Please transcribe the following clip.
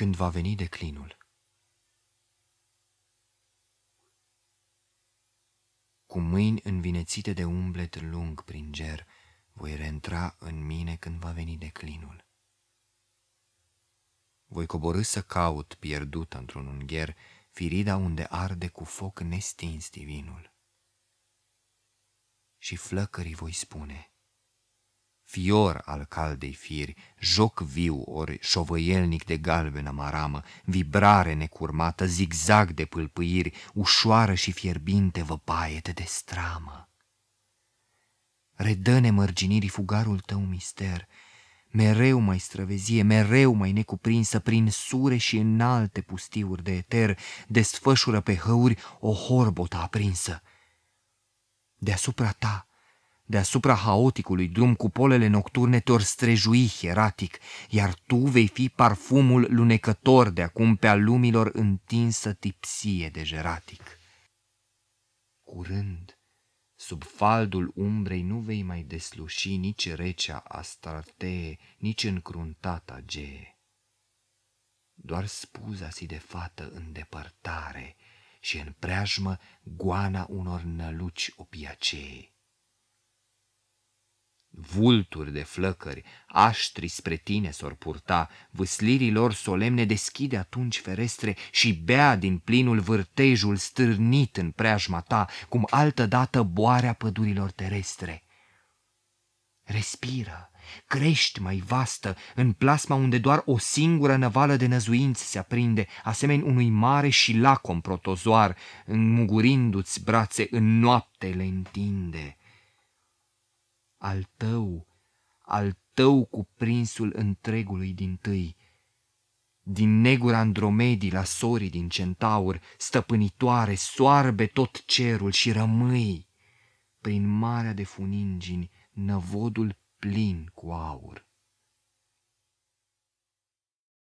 când va veni declinul. Cu mâini învinețite de umblet lung prin ger, voi reîntra în mine când va veni declinul. Voi coborâ să caut, pierdut într-un ungher, firida unde arde cu foc nestins divinul. Și flăcării voi spune – fior al caldei firi, joc viu ori șovăielnic de galbenă maramă, vibrare necurmată, zigzag de pâlpâiri, ușoară și fierbinte văpaiete de stramă. Redă-ne mărginirii fugarul tău mister, mereu mai străvezie, mereu mai necuprinsă prin sure și înalte pustiuri de eter, desfășură pe hăuri o horbotă aprinsă. Deasupra ta, Deasupra haoticului drum cu polele nocturne te-or strejui hieratic, iar tu vei fi parfumul lunecător de acum pe al lumilor întinsă tipsie de jeratic. Curând, sub faldul umbrei nu vei mai desluși nici recea astartee, nici încruntata gee. Doar spuza si de fată în depărtare și în preajmă goana unor năluci opiacee vulturi de flăcări, aștri spre tine s-or purta, vâslirii lor solemne deschide atunci ferestre și bea din plinul vârtejul stârnit în preajma ta, cum altădată boarea pădurilor terestre. Respiră, crești mai vastă în plasma unde doar o singură năvală de năzuinți se aprinde, asemeni unui mare și lacom protozoar, înmugurindu-ți brațe în noapte le întinde al tău, al tău cuprinsul întregului din tâi. Din negura Andromedii la sorii din centaur, stăpânitoare, soarbe tot cerul și rămâi, prin marea de funingini, năvodul plin cu aur.